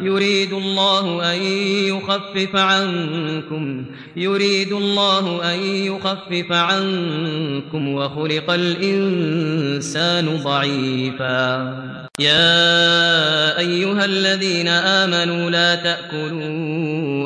يريد الله أن يخفف عنكم يريد الله أن يخفف عنكم وخلق الإنسان ضعيفا. يا أيها الذين آمنوا لا تأكلوا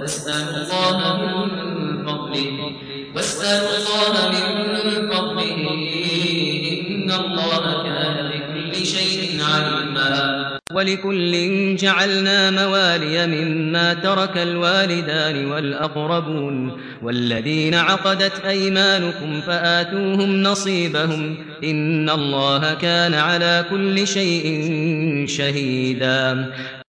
واسألوا الله من فضله واسألوا الله من فضله إن الله كان بكل شيء عليما. ولكل جعلنا موالي مما ترك الوالدان والأقربون والذين عقدت أيمانكم فآتوهم نصيبهم إن الله كان على كل شيء شهيدا.